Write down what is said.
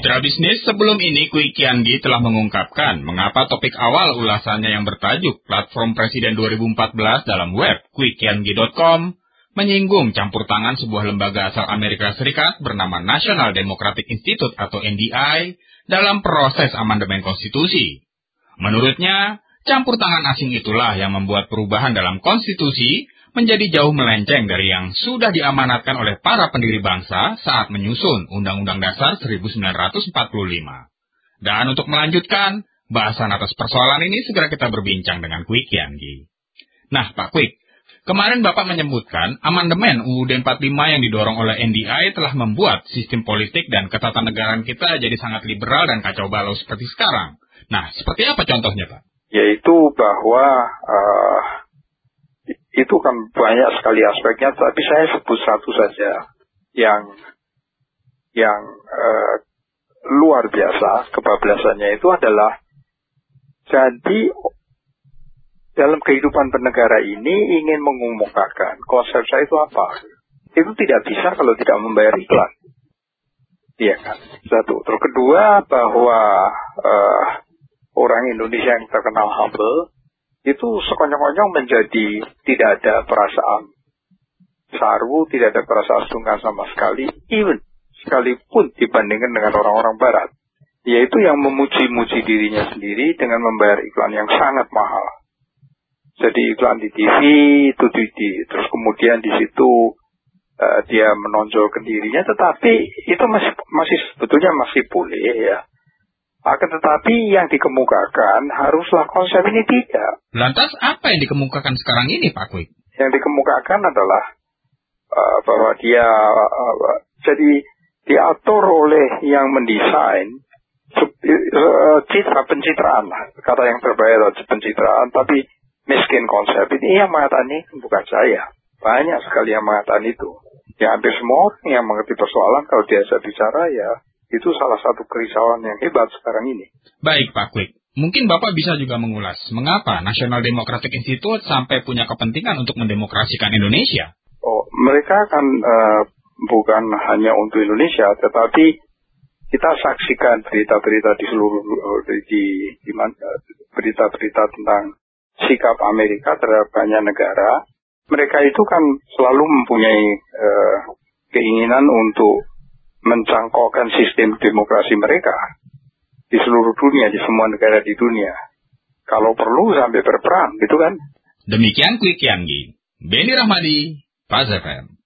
Mitra bisnis, sebelum ini Kwi Kiangi telah mengungkapkan mengapa topik awal ulasannya yang bertajuk Platform Presiden 2014 dalam web kwikiangi.com menyinggung campur tangan sebuah lembaga asal Amerika Serikat bernama National Democratic Institute atau NDI dalam proses amandemen konstitusi. Menurutnya, campur tangan asing itulah yang membuat perubahan dalam konstitusi menjadi jauh melenceng dari yang sudah diamanatkan oleh para pendiri bangsa saat menyusun Undang-Undang Dasar 1945. Dan untuk melanjutkan, bahasan atas persoalan ini segera kita berbincang dengan Kwik Yanggi. Nah, Pak Kwik, kemarin Bapak menyebutkan amandemen UUD 45 yang didorong oleh NDI telah membuat sistem politik dan ketatanegaraan kita jadi sangat liberal dan kacau balau seperti sekarang. Nah, seperti apa contohnya, Pak? Yaitu bahwa uh, itu kan banyak sekali aspeknya, tapi saya sebut satu saja yang yang uh, luar biasa kebablasannya itu adalah jadi dalam kehidupan bernegara ini ingin mengumumkakan konsep saya itu apa? Itu tidak bisa kalau tidak membayar iklan. Iya kan? Satu. Terus kedua bahwa uh, orang Indonesia yang terkenal humble itu sekonyong-konyong menjadi tidak ada perasaan saru, tidak ada perasaan sungkan sama sekali, even sekalipun dibandingkan dengan orang-orang barat. Yaitu yang memuji-muji dirinya sendiri dengan membayar iklan yang sangat mahal. Jadi iklan di TV itu di, di terus kemudian di situ uh, dia menonjolkan dirinya, tetapi itu masih masih sebetulnya masih boleh ya akan tetapi yang dikemukakan haruslah konsep ini tidak. Lantas apa yang dikemukakan sekarang ini Pak Kwik? Yang dikemukakan adalah uh, bahwa dia uh, jadi diatur oleh yang mendesain uh, citra pencitraan. Kata yang terbaik adalah pencitraan, tapi miskin konsep ini yang mengatakan ini bukan saya. Banyak sekali yang mengatakan itu. Ya hampir semua orang yang mengerti persoalan kalau dia bicara ya itu salah satu kerisauan yang hebat sekarang ini. Baik Pak Kwik, mungkin Bapak bisa juga mengulas mengapa National Democratic Institute sampai punya kepentingan untuk mendemokrasikan Indonesia? Oh, mereka kan uh, bukan hanya untuk Indonesia, tetapi kita saksikan berita-berita di seluruh di, berita-berita tentang sikap Amerika terhadap banyak negara. Mereka itu kan selalu mempunyai uh, keinginan untuk mencangkokkan sistem demokrasi mereka di seluruh dunia, di semua negara di dunia. Kalau perlu sampai berperang, gitu kan? Demikian Klik Yanggi. Beni Rahmadi, Paz FM.